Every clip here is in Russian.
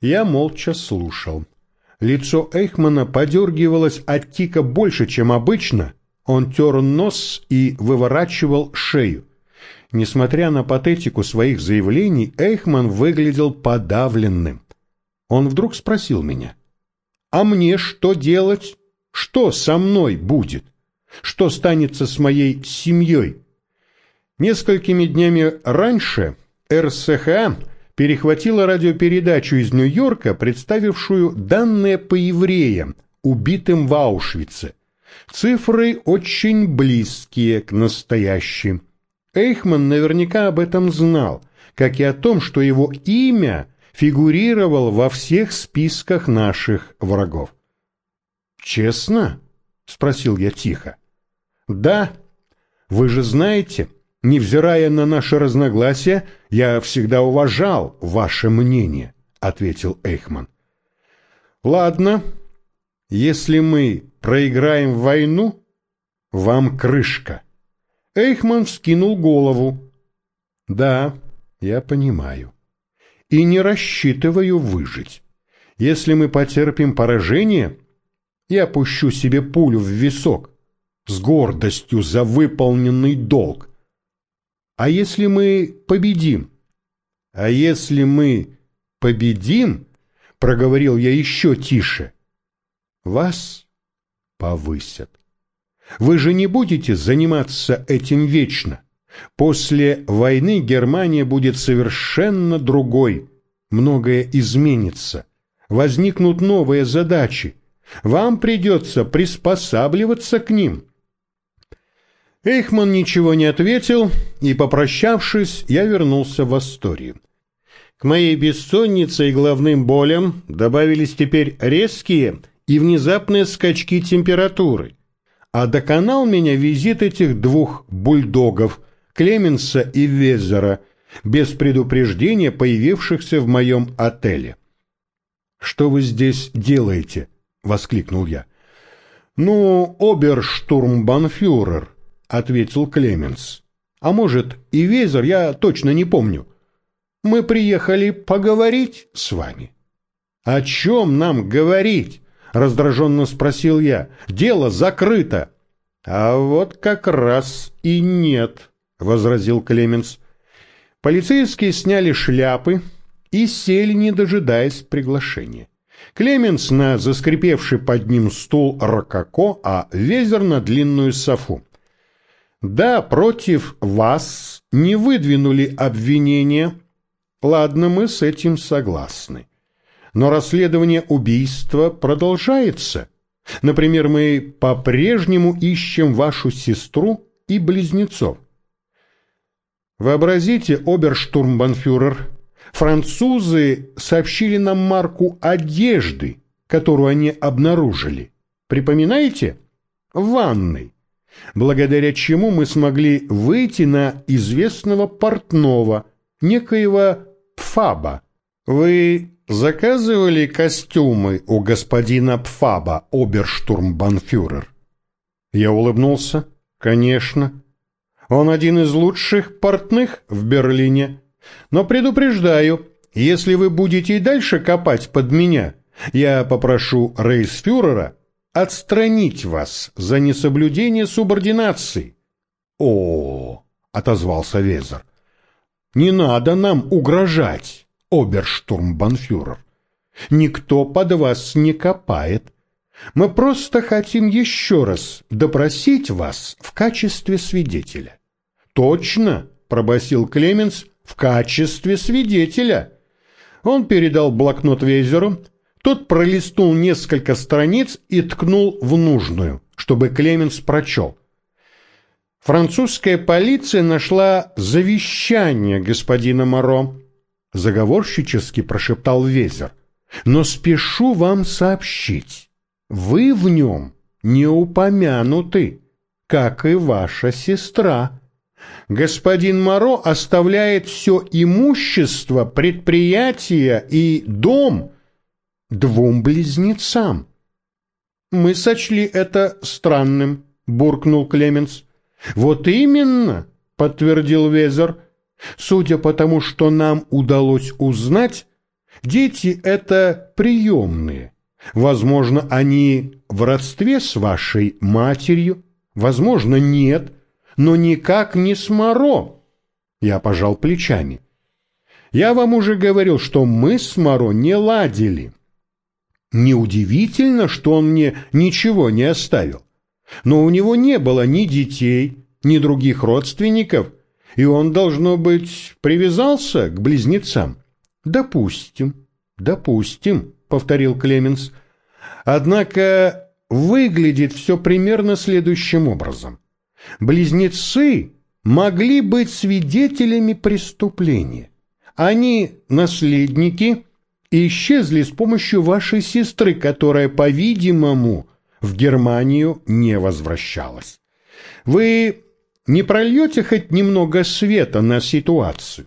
Я молча слушал. Лицо Эйхмана подергивалось от тика больше, чем обычно. Он тер нос и выворачивал шею. Несмотря на патетику своих заявлений, Эйхман выглядел подавленным. Он вдруг спросил меня, «А мне что делать? Что со мной будет? Что станется с моей семьей?» Несколькими днями раньше РСХА перехватила радиопередачу из Нью-Йорка, представившую данные по евреям, убитым в Аушвице. Цифры очень близкие к настоящим. Эйхман наверняка об этом знал, как и о том, что его имя фигурировало во всех списках наших врагов. «Честно?» — спросил я тихо. «Да, вы же знаете, невзирая на наши разногласия, я всегда уважал ваше мнение», — ответил Эйхман. «Ладно, если мы проиграем войну, вам крышка». Эйхман вскинул голову. «Да, я понимаю. И не рассчитываю выжить. Если мы потерпим поражение, я пущу себе пулю в висок с гордостью за выполненный долг. А если мы победим? А если мы победим, проговорил я еще тише, вас повысят. Вы же не будете заниматься этим вечно. После войны Германия будет совершенно другой. Многое изменится. Возникнут новые задачи. Вам придется приспосабливаться к ним. Эйхман ничего не ответил, и, попрощавшись, я вернулся в Асторию. К моей бессоннице и головным болям добавились теперь резкие и внезапные скачки температуры а доконал меня визит этих двух бульдогов, Клеменса и Везера, без предупреждения появившихся в моем отеле. «Что вы здесь делаете?» — воскликнул я. «Ну, оберштурмбанфюрер», — ответил Клеменс. «А может, и Везер, я точно не помню. Мы приехали поговорить с вами». «О чем нам говорить?» — раздраженно спросил я. «Дело закрыто». «А вот как раз и нет», — возразил Клеменс. Полицейские сняли шляпы и сели, не дожидаясь приглашения. Клеменс на заскрипевший под ним стул рококо, а Везер на длинную софу. «Да, против вас не выдвинули обвинения. Ладно, мы с этим согласны но расследование убийства продолжается. Например, мы по-прежнему ищем вашу сестру и близнецов. Вообразите, оберштурмбанфюрер, французы сообщили нам марку одежды, которую они обнаружили. Припоминаете? В ванной. Благодаря чему мы смогли выйти на известного портного, некоего Пфаба. Вы заказывали костюмы у господина Пфаба, оберштурмбанфюрер? Я улыбнулся. Конечно. Он один из лучших портных в Берлине. Но предупреждаю, если вы будете и дальше копать под меня, я попрошу рейсфюрера отстранить вас за несоблюдение субординации. О, отозвался Везер. Не надо нам угрожать оберштурмбанфюрер. Никто под вас не копает. Мы просто хотим еще раз допросить вас в качестве свидетеля. Точно, пробасил Клеменс, в качестве свидетеля. Он передал блокнот Вейзеру, тот пролистнул несколько страниц и ткнул в нужную, чтобы Клеменс прочел. Французская полиция нашла завещание господина Моро, — заговорщически прошептал Везер. «Но спешу вам сообщить, вы в нем не упомянуты, как и ваша сестра. Господин Моро оставляет все имущество, предприятие и дом двум близнецам». «Мы сочли это странным», — буркнул Клеменс. «Вот именно», — подтвердил Везер, — Судя по тому, что нам удалось узнать, Дети — это приемные. Возможно, они в родстве с вашей матерью, возможно, нет, но никак не с Моро. Я пожал плечами. Я вам уже говорил, что мы с Моро не ладили. Неудивительно, что он мне ничего не оставил. Но у него не было ни детей, ни других родственников, и он, должно быть, привязался к близнецам. Допустим, допустим, повторил Клеменс. Однако выглядит все примерно следующим образом. Близнецы могли быть свидетелями преступления. Они наследники исчезли с помощью вашей сестры, которая, по-видимому, в Германию не возвращалась. Вы не прольете хоть немного света на ситуацию,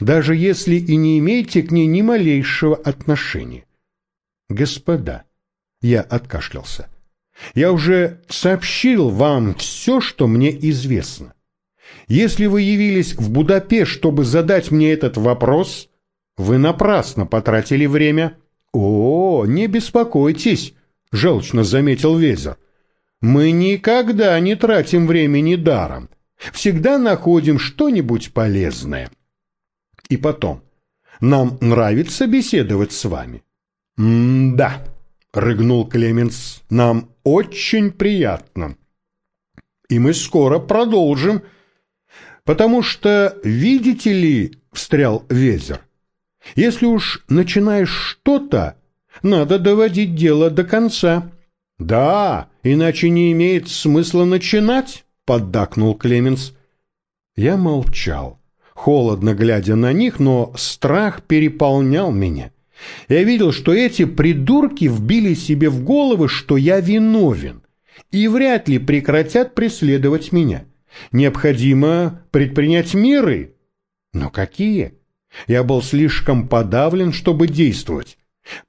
даже если и не имеете к ней ни малейшего отношения? Господа, я откашлялся. Я уже сообщил вам все, что мне известно. Если вы явились в Будапешт, чтобы задать мне этот вопрос, вы напрасно потратили время. О, не беспокойтесь, желчно заметил Везер. Мы никогда не тратим времени даром. Всегда находим что-нибудь полезное. И потом, нам нравится беседовать с вами. М-да, рыгнул Клеменс, нам очень приятно. И мы скоро продолжим, потому что, видите ли, встрял Везер, если уж начинаешь что-то, надо доводить дело до конца. Да, иначе не имеет смысла начинать, поддакнул Клеменс. Я молчал, холодно глядя на них, но страх переполнял меня. Я видел, что эти придурки вбили себе в головы, что я виновен, и вряд ли прекратят преследовать меня. Необходимо предпринять меры. Но какие? Я был слишком подавлен, чтобы действовать.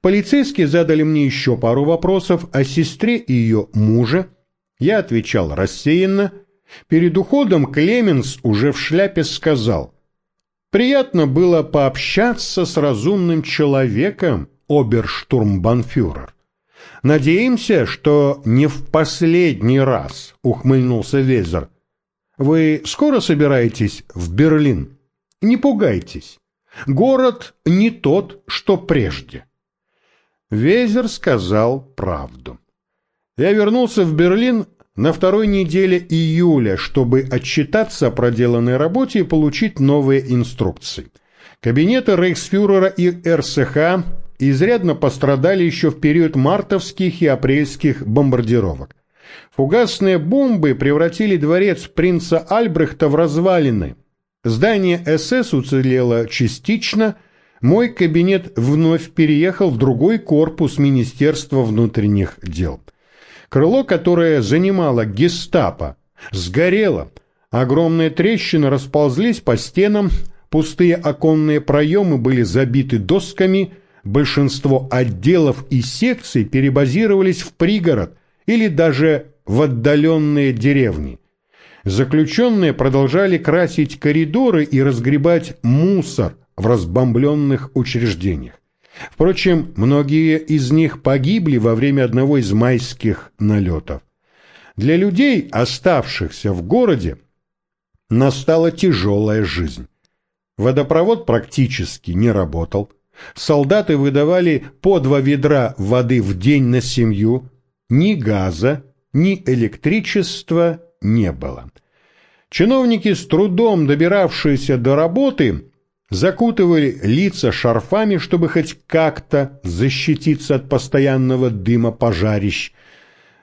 Полицейские задали мне еще пару вопросов о сестре и ее муже. Я отвечал рассеянно. Перед уходом Клеменс уже в шляпе сказал. «Приятно было пообщаться с разумным человеком, оберштурмбанфюрер. Надеемся, что не в последний раз», — ухмыльнулся Везер. «Вы скоро собираетесь в Берлин? Не пугайтесь. Город не тот, что прежде. Везер сказал правду. Я вернулся в Берлин на второй неделе июля, чтобы отчитаться о проделанной работе и получить новые инструкции. Кабинеты рейхсфюрера и РСХ изрядно пострадали еще в период мартовских и апрельских бомбардировок. Фугасные бомбы превратили дворец принца Альбрехта в развалины – Здание СС уцелело частично, мой кабинет вновь переехал в другой корпус Министерства внутренних дел. Крыло, которое занимало гестапо, сгорело, огромные трещины расползлись по стенам, пустые оконные проемы были забиты досками, большинство отделов и секций перебазировались в пригород или даже в отдаленные деревни. Заключенные продолжали красить коридоры и разгребать мусор в разбомбленных учреждениях. Впрочем, многие из них погибли во время одного из майских налетов. Для людей, оставшихся в городе, настала тяжелая жизнь. Водопровод практически не работал. Солдаты выдавали по два ведра воды в день на семью. Ни газа, ни электричества не было. Чиновники, с трудом добиравшиеся до работы, закутывали лица шарфами, чтобы хоть как-то защититься от постоянного дыма пожарищ.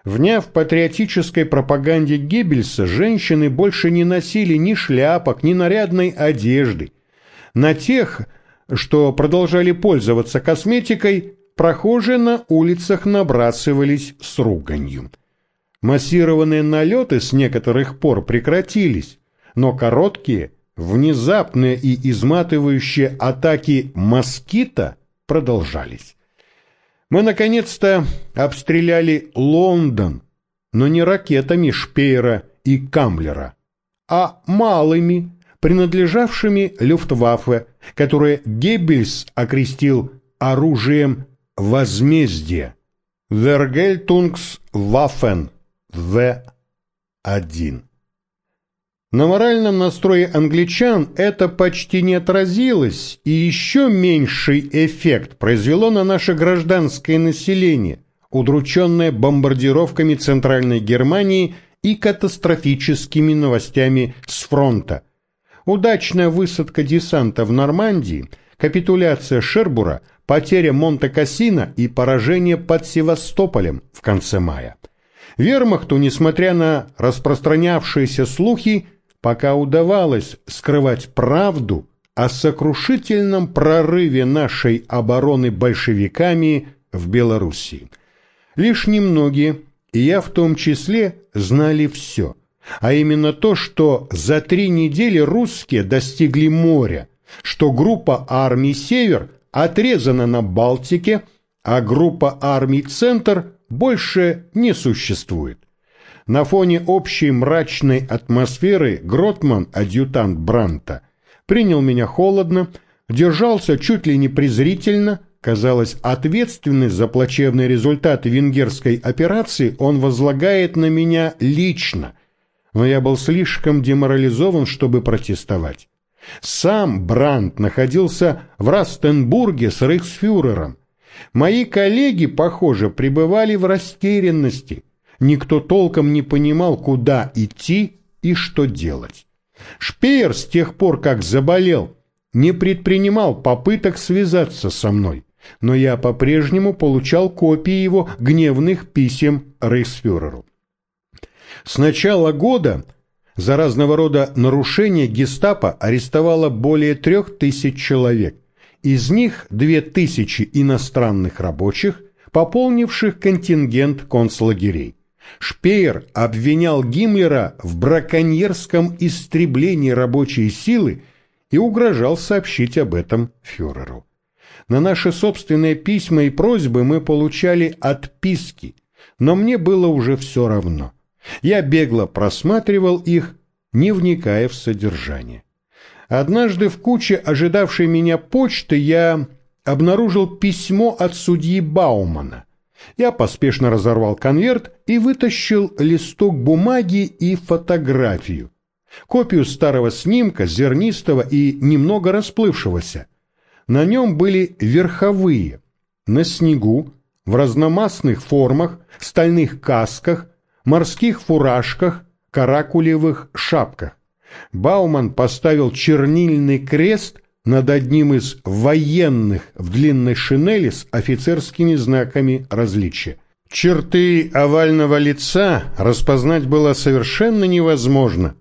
Вняв патриотической пропаганде Геббельса, женщины больше не носили ни шляпок, ни нарядной одежды. На тех, что продолжали пользоваться косметикой, прохожие на улицах набрасывались с руганью. Массированные налеты с некоторых пор прекратились, но короткие, внезапные и изматывающие атаки москита продолжались. Мы наконец-то обстреляли Лондон, но не ракетами Шпеера и Камлера, а малыми, принадлежавшими Люфтваффе, которые Геббельс окрестил оружием возмездия. Vergeltungswaffen В1. На моральном настрое англичан это почти не отразилось, и еще меньший эффект произвело на наше гражданское население, удрученное бомбардировками Центральной Германии и катастрофическими новостями с фронта. Удачная высадка десанта в Нормандии, капитуляция Шербура, потеря Монте-Кассино и поражение под Севастополем в конце мая. Вермахту, несмотря на распространявшиеся слухи, пока удавалось скрывать правду о сокрушительном прорыве нашей обороны большевиками в Белоруссии. Лишь немногие, и я в том числе, знали все, а именно то, что за три недели русские достигли моря, что группа армий «Север» отрезана на Балтике, а группа армий «Центр» больше не существует. На фоне общей мрачной атмосферы Гротман, адъютант Бранта, принял меня холодно, держался чуть ли не презрительно, казалось, ответственность за плачевные результаты венгерской операции он возлагает на меня лично, но я был слишком деморализован, чтобы протестовать. Сам Брандт находился в Растенбурге с рейхсфюрером. Мои коллеги, похоже, пребывали в растерянности – никто толком не понимал, куда идти и что делать. Шпеер с тех пор, как заболел, не предпринимал попыток связаться со мной, но я по-прежнему получал копии его гневных писем рейхсфюреру. С начала года за разного рода нарушения гестапо арестовало более трех тысяч человек, из них две тысячи иностранных рабочих, пополнивших контингент концлагерей. Шпеер обвинял Гиммлера в браконьерском истреблении рабочей силы и угрожал сообщить об этом фюреру. На наши собственные письма и просьбы мы получали отписки, но мне было уже все равно. Я бегло просматривал их, не вникая в содержание. Однажды в куче ожидавшей меня почты я обнаружил письмо от судьи Баумана. Я поспешно разорвал конверт и вытащил листок бумаги и фотографию. Копию старого снимка, зернистого и немного расплывшегося. На нем были верховые, на снегу, в разномастных формах, стальных касках, морских фуражках, каракулевых шапках. Бауман поставил чернильный крест над одним из военных в длинной шинели с офицерскими знаками различия. Черты овального лица распознать было совершенно невозможно.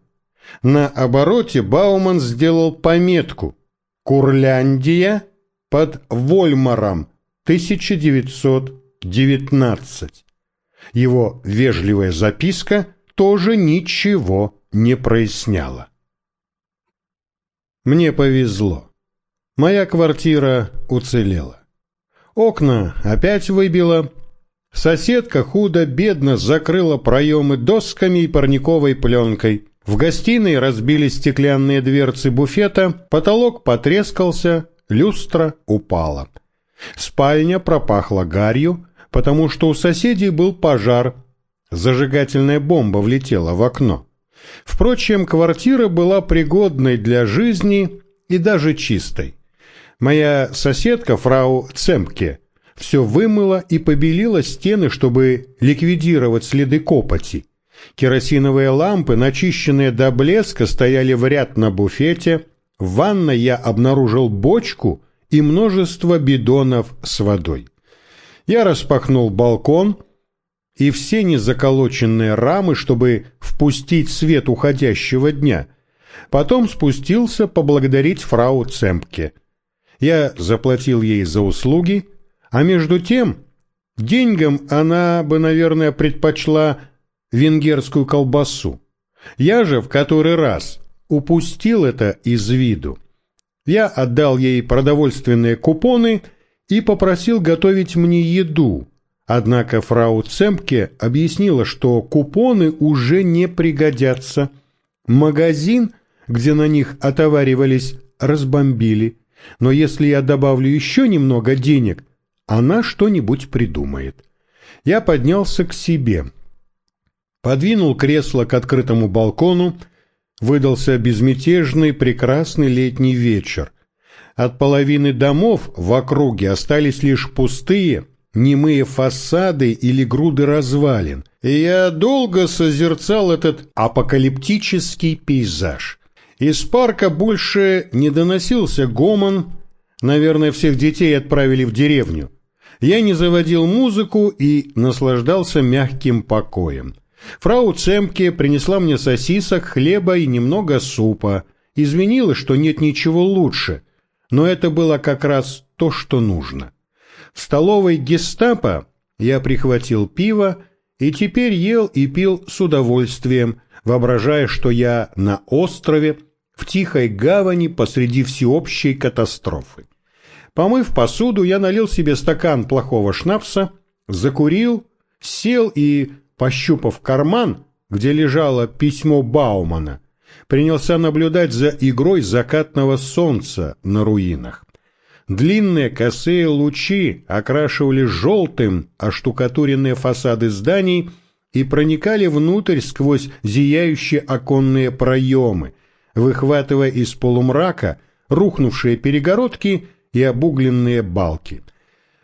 На обороте Бауман сделал пометку «Курляндия под Вольмаром, 1919». Его вежливая записка тоже ничего не проясняла. Мне повезло. Моя квартира уцелела. Окна опять выбило. Соседка худо-бедно закрыла проемы досками и парниковой пленкой. В гостиной разбились стеклянные дверцы буфета, потолок потрескался, люстра упала. Спальня пропахла гарью, потому что у соседей был пожар. Зажигательная бомба влетела в окно. Впрочем, квартира была пригодной для жизни и даже чистой. Моя соседка, фрау Цемпке, все вымыла и побелила стены, чтобы ликвидировать следы копоти. Керосиновые лампы, начищенные до блеска, стояли в ряд на буфете. В ванной я обнаружил бочку и множество бидонов с водой. Я распахнул балкон, и все незаколоченные рамы, чтобы впустить свет уходящего дня. Потом спустился поблагодарить фрау Цемпке – я заплатил ей за услуги, а между тем деньгам она бы, наверное, предпочла венгерскую колбасу. Я же в который раз упустил это из виду. Я отдал ей продовольственные купоны и попросил готовить мне еду, однако фрау Цемпке объяснила, что купоны уже не пригодятся. Магазин, где на них отоваривались, разбомбили – Но если я добавлю еще немного денег, она что-нибудь придумает. Я поднялся к себе. Подвинул кресло к открытому балкону. Выдался безмятежный, прекрасный летний вечер. От половины домов в округе остались лишь пустые, немые фасады или груды развалин, и я долго созерцал этот апокалиптический пейзаж. Из парка больше не доносился гомон, наверное, всех детей отправили в деревню. Я не заводил музыку и наслаждался мягким покоем. Фрау Цемке принесла мне сосисок, хлеба и немного супа. Извинила, что нет ничего лучше, но это было как раз то, что нужно. Столовой гестапо я прихватил пиво и теперь ел и пил с удовольствием, воображая, что я на острове, в тихой гавани посреди всеобщей катастрофы. Помыв посуду, я налил себе стакан плохого шнапса, закурил, сел и, пощупав карман, где лежало письмо Баумана, принялся наблюдать за игрой закатного солнца на руинах. Длинные косые лучи окрашивали желтым оштукатуренные фасады зданий и проникали внутрь сквозь зияющие оконные проемы, выхватывая из полумрака рухнувшие перегородки и обугленные балки.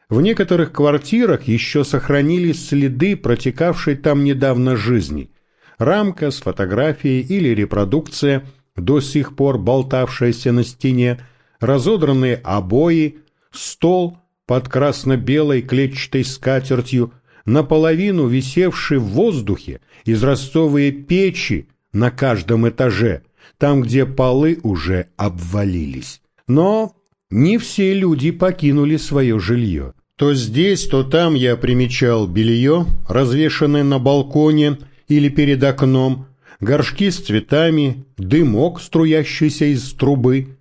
В некоторых квартирах еще сохранились следы протекавшей там недавно жизни. Рамка с фотографией или репродукция, до сих пор болтавшаяся на стене, разодранные обои, стол под красно-белой клетчатой скатертью, наполовину висевший в воздухе израстовые печи на каждом этаже, там, где полы уже обвалились. Но не все люди покинули свое жилье. То здесь, то там я примечал белье, развешанное на балконе или перед окном, горшки с цветами, дымок, струящийся из трубы,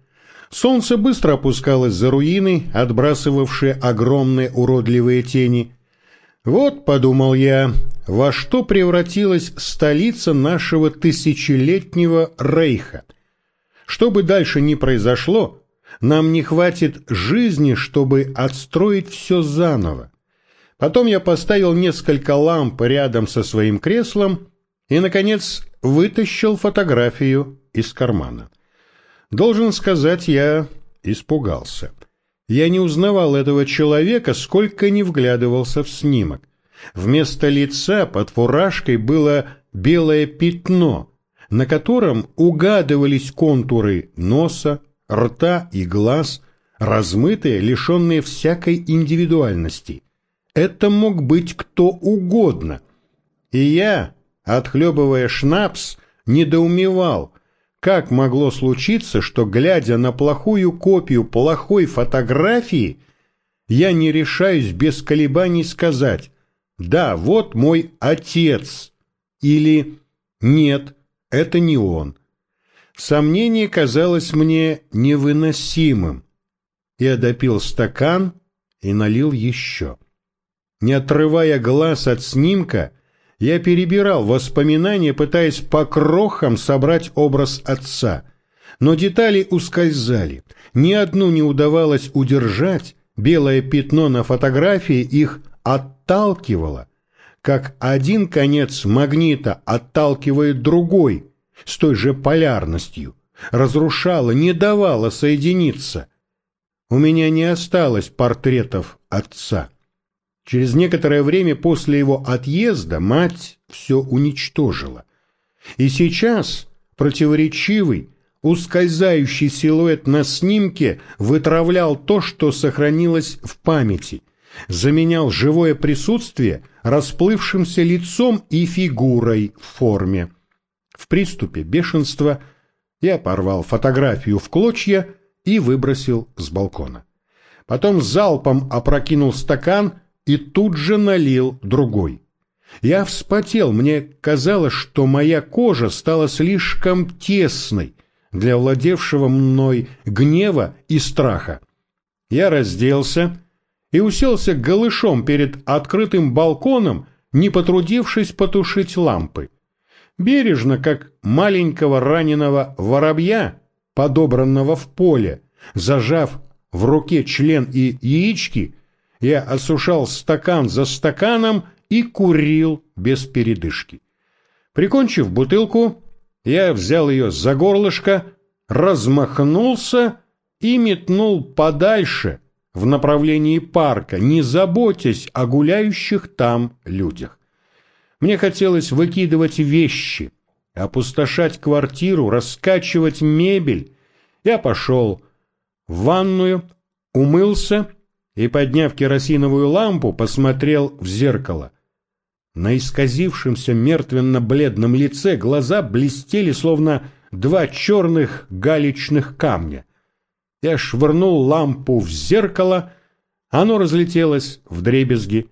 Солнце быстро опускалось за руины, отбрасывавшие огромные уродливые тени. Вот, подумал я, во что превратилась столица нашего тысячелетнего рейха. Что бы дальше ни произошло, нам не хватит жизни, чтобы отстроить все заново. Потом я поставил несколько ламп рядом со своим креслом и, наконец, вытащил фотографию из кармана. Должен сказать, я испугался. Я не узнавал этого человека, сколько не вглядывался в снимок. Вместо лица под фуражкой было белое пятно, на котором угадывались контуры носа, рта и глаз, размытые, лишенные всякой индивидуальности. Это мог быть кто угодно. И я, отхлебывая шнапс, недоумевал, как могло случиться, что, глядя на плохую копию плохой фотографии, я не решаюсь без колебаний сказать «Да, вот мой отец» или «Нет, это не он». Сомнение казалось мне невыносимым. Я допил стакан и налил еще. Не отрывая глаз от снимка, я перебирал воспоминания, пытаясь по крохам собрать образ отца. Но детали ускользали. Ни одну не удавалось удержать, белое пятно на фотографии их отталкивало, как один конец магнита отталкивает другой с той же полярностью, разрушало, не давало соединиться. У меня не осталось портретов отца. Через некоторое время после его отъезда мать все уничтожила. И сейчас противоречивый, ускользающий силуэт на снимке вытравлял то, что сохранилось в памяти, заменял живое присутствие расплывшимся лицом и фигурой в форме. В приступе бешенства я порвал фотографию в клочья и выбросил с балкона. Потом залпом опрокинул стакан и тут же налил другой. Я вспотел, мне казалось, что моя кожа стала слишком тесной для владевшего мной гнева и страха. Я разделся и уселся голышом перед открытым балконом, не потрудившись потушить лампы. Бережно, как маленького раненого воробья, подобранного в поле, Зажав в руке член и яички, я осушал стакан за стаканом и курил без передышки. Прикончив бутылку, я взял ее за горлышко, размахнулся и метнул подальше в направлении парка, не заботясь о гуляющих там людях. Мне хотелось выкидывать вещи, опустошать квартиру, раскачивать мебель. Я пошел в ванную, умылся и, подняв керосиновую лампу, посмотрел в зеркало. На исказившемся мертвенно-бледном лице глаза блестели, словно два черных галечных камня. Я швырнул лампу в зеркало, оно разлетелось в дребезги.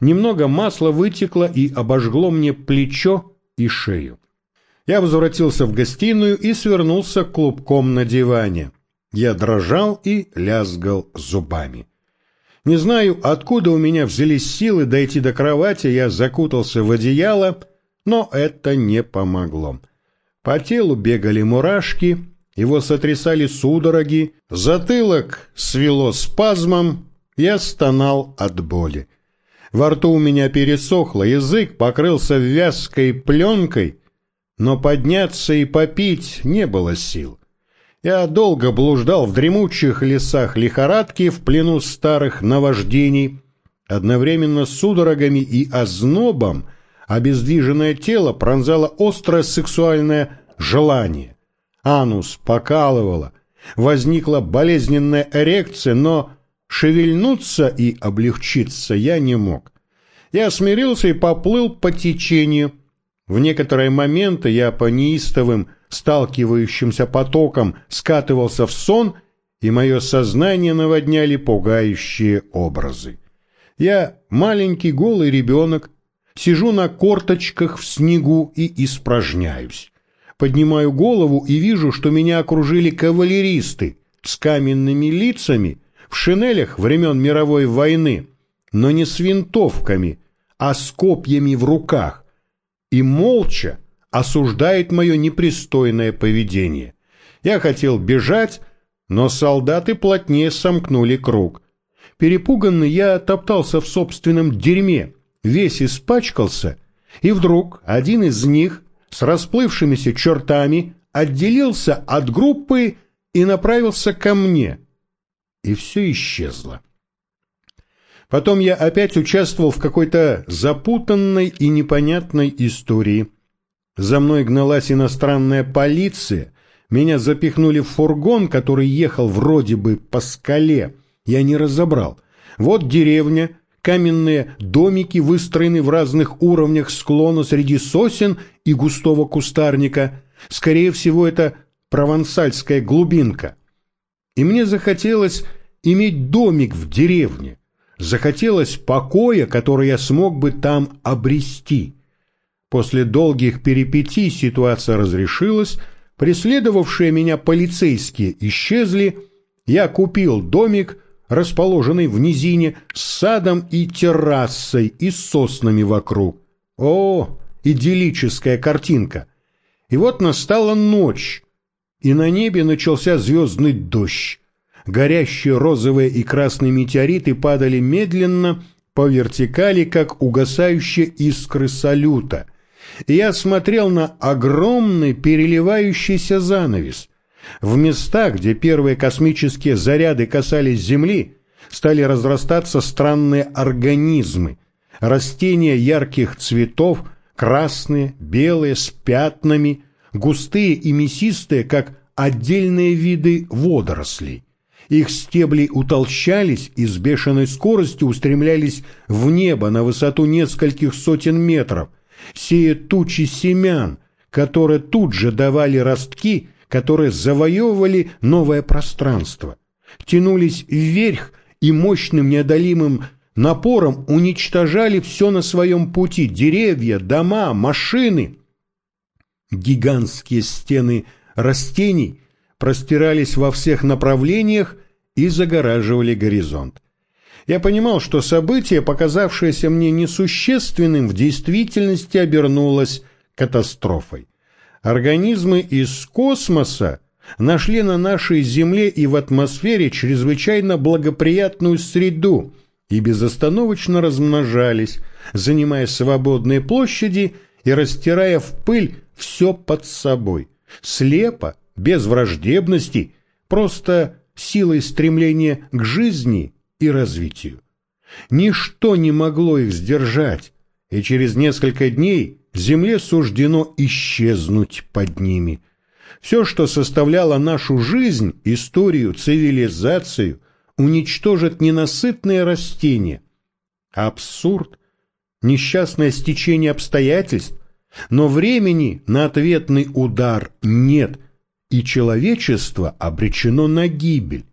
Немного масла вытекло и обожгло мне плечо и шею. Я возвратился в гостиную и свернулся клубком на диване. Я дрожал и лязгал зубами. Не знаю, откуда у меня взялись силы дойти до кровати, я закутался в одеяло, но это не помогло. По телу бегали мурашки, его сотрясали судороги, затылок свело спазмом, я стонал от боли. Во рту у меня пересохло, язык покрылся вязкой пленкой, но подняться и попить не было сил. Я долго блуждал в дремучих лесах лихорадки в плену старых наваждений, одновременно с судорогами и ознобом обездвиженное тело пронзало острое сексуальное желание. Анус покалывало, возникла болезненная эрекция, но шевельнуться и облегчиться я не мог. Я смирился и поплыл по течению. В некоторые моменты я по неистовым сталкивающимся потоком скатывался в сон, и мое сознание наводняли пугающие образы. Я маленький голый ребенок, сижу на корточках в снегу и испражняюсь. Поднимаю голову и вижу, что меня окружили кавалеристы с каменными лицами в шинелях времен мировой войны, но не с винтовками, а с копьями в руках, и молча осуждает мое непристойное поведение. Я хотел бежать, но солдаты плотнее сомкнули круг. Перепуганный я топтался в собственном дерьме, весь испачкался, и вдруг один из них с расплывшимися чертами отделился от группы и направился ко мне. И все исчезло. Потом я опять участвовал в какой-то запутанной и непонятной истории – за мной гналась иностранная полиция. Меня запихнули в фургон, который ехал вроде бы по скале. Я не разобрал. Вот деревня, каменные домики выстроены в разных уровнях склона среди сосен и густого кустарника. Скорее всего, это провансальская глубинка. И мне захотелось иметь домик в деревне. Захотелось покоя, который я смог бы там обрести. После долгих перипетий ситуация разрешилась, преследовавшие меня полицейские исчезли, я купил домик, расположенный в низине, с садом и террасой и соснами вокруг. О, идиллическая картинка! И вот настала ночь, и на небе начался звездный дождь. Горящие розовые и красные метеориты падали медленно по вертикали, как угасающие искры салюта я смотрел на огромный переливающийся занавес. В местах, где первые космические заряды касались Земли, стали разрастаться странные организмы. Растения ярких цветов, красные, белые, с пятнами, густые и мясистые, как отдельные виды водорослей. Их стебли утолщались и с бешеной скоростью устремлялись в небо на высоту нескольких сотен метров – сея тучи семян, которые тут же давали ростки, которые завоевывали новое пространство, тянулись вверх и мощным неодолимым напором уничтожали все на своем пути – деревья, дома, машины. Гигантские стены растений простирались во всех направлениях и загораживали горизонт. Я понимал, что событие, показавшееся мне несущественным, в действительности обернулось катастрофой. Организмы из космоса нашли на нашей Земле и в атмосфере чрезвычайно благоприятную среду и безостановочно размножались, занимая свободные площади и растирая в пыль все под собой, слепо, без враждебности, просто силой стремления к жизни и развитию. Ничто не могло их сдержать, и через несколько дней земле суждено исчезнуть под ними. Все, что составляло нашу жизнь, историю, цивилизацию, уничтожит ненасытные растения. Абсурд, несчастное стечение обстоятельств, но времени на ответный удар нет, и человечество обречено на гибель.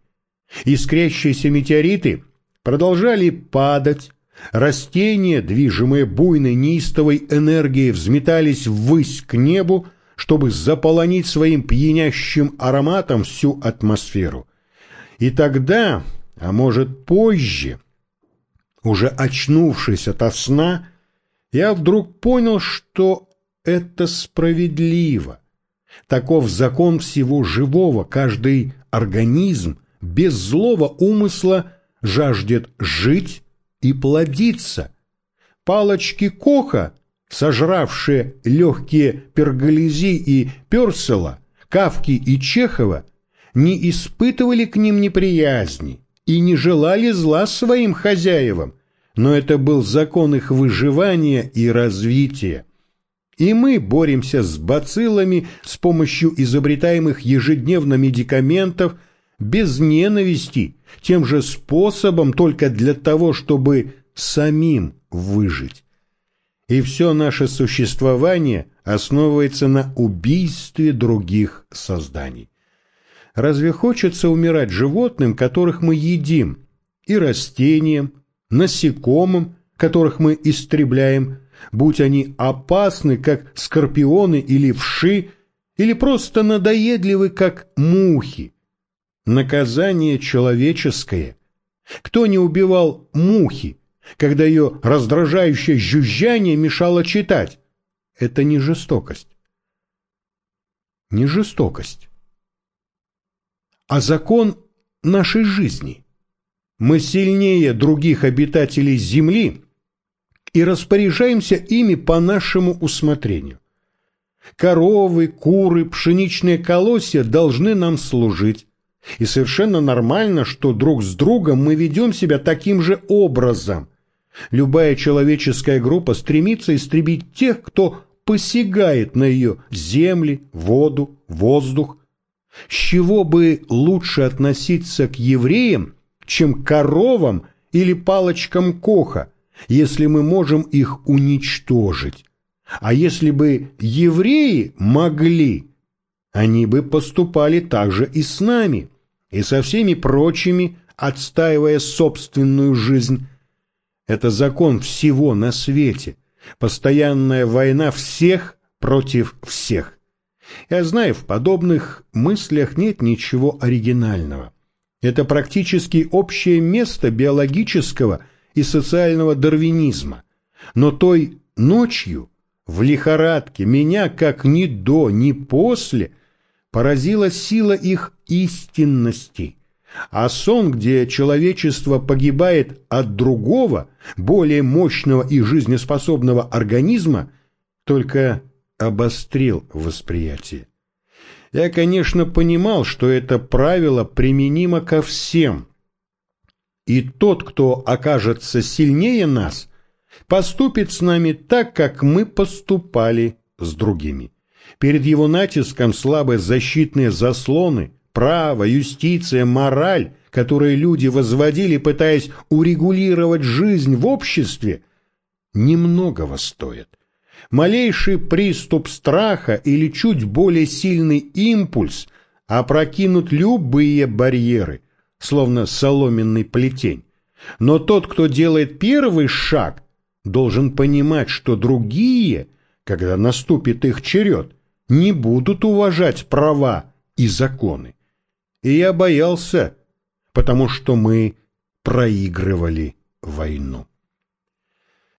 Искрящиеся метеориты продолжали падать, растения, движимые буйной неистовой энергией, взметались ввысь к небу, чтобы заполонить своим пьянящим ароматом всю атмосферу. И тогда, а может позже, уже очнувшись ото сна, я вдруг понял, что это справедливо. Таков закон всего живого, каждый организм без злого умысла жаждет жить и плодиться. Палочки Коха, сожравшие легкие перголези и персела, Кавки и Чехова, не испытывали к ним неприязни и не желали зла своим хозяевам, но это был закон их выживания и развития. И мы боремся с бациллами с помощью изобретаемых ежедневно медикаментов без ненависти, тем же способом только для того, чтобы самим выжить. И все наше существование основывается на убийстве других созданий. Разве хочется умирать животным, которых мы едим, и растениям, насекомым, которых мы истребляем, будь они опасны, как скорпионы или вши, или просто надоедливы, как мухи. Наказание человеческое. Кто не убивал мухи, когда ее раздражающее жужжание мешало читать? Это не жестокость. Не жестокость а закон нашей жизни. Мы сильнее других обитателей Земли и распоряжаемся ими по нашему усмотрению. Коровы, куры, пшеничные колосья должны нам служить. И совершенно нормально, что друг с другом мы ведем себя таким же образом. Любая человеческая группа стремится истребить тех, кто посягает на ее земли, воду, воздух, с чего бы лучше относиться к евреям, чем к коровам или палочкам Коха, если мы можем их уничтожить? А если бы евреи могли, они бы поступали так же и с нами, и со всеми прочими, отстаивая собственную жизнь. Это закон всего на свете, постоянная война всех против всех. Я знаю, в подобных мыслях нет ничего оригинального. Это практически общее место биологического и социального дарвинизма. Но той ночью, в лихорадке, меня как ни до, ни после поразила сила их истинности. А сон, где человечество погибает от другого, более мощного и жизнеспособного организма, только обострил восприятие. Я, конечно, понимал, что это правило применимо ко всем. И тот, кто окажется сильнее нас, поступит с нами так, как мы поступали с другими. Перед его натиском слабые защитные заслоны, право, юстиция, мораль, которые люди возводили, пытаясь урегулировать жизнь в обществе, немногого стоят малейший приступ страха или чуть более сильный импульс опрокинут любые барьеры, словно соломенный плетень. Но тот, кто делает первый шаг, должен понимать, что другие, когда наступит их черед, не будут уважать права и законы. И я боялся, потому что мы проигрывали войну.